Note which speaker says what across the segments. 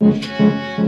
Speaker 1: Música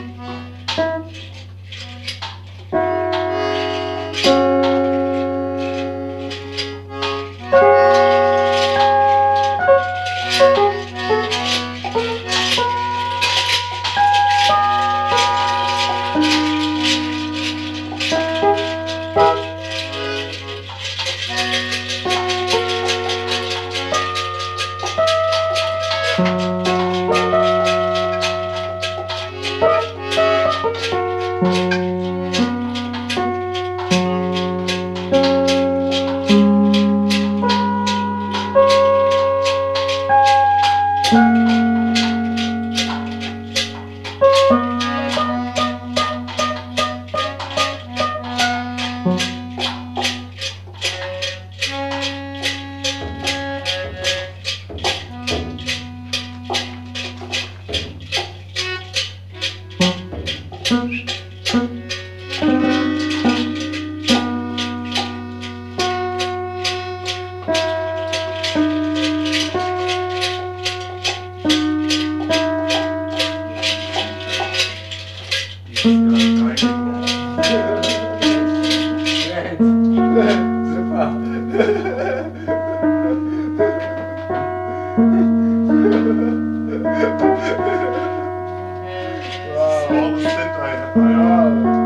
Speaker 1: Thank mm -hmm. you.
Speaker 2: wow, all
Speaker 1: the synth I, I,
Speaker 2: I,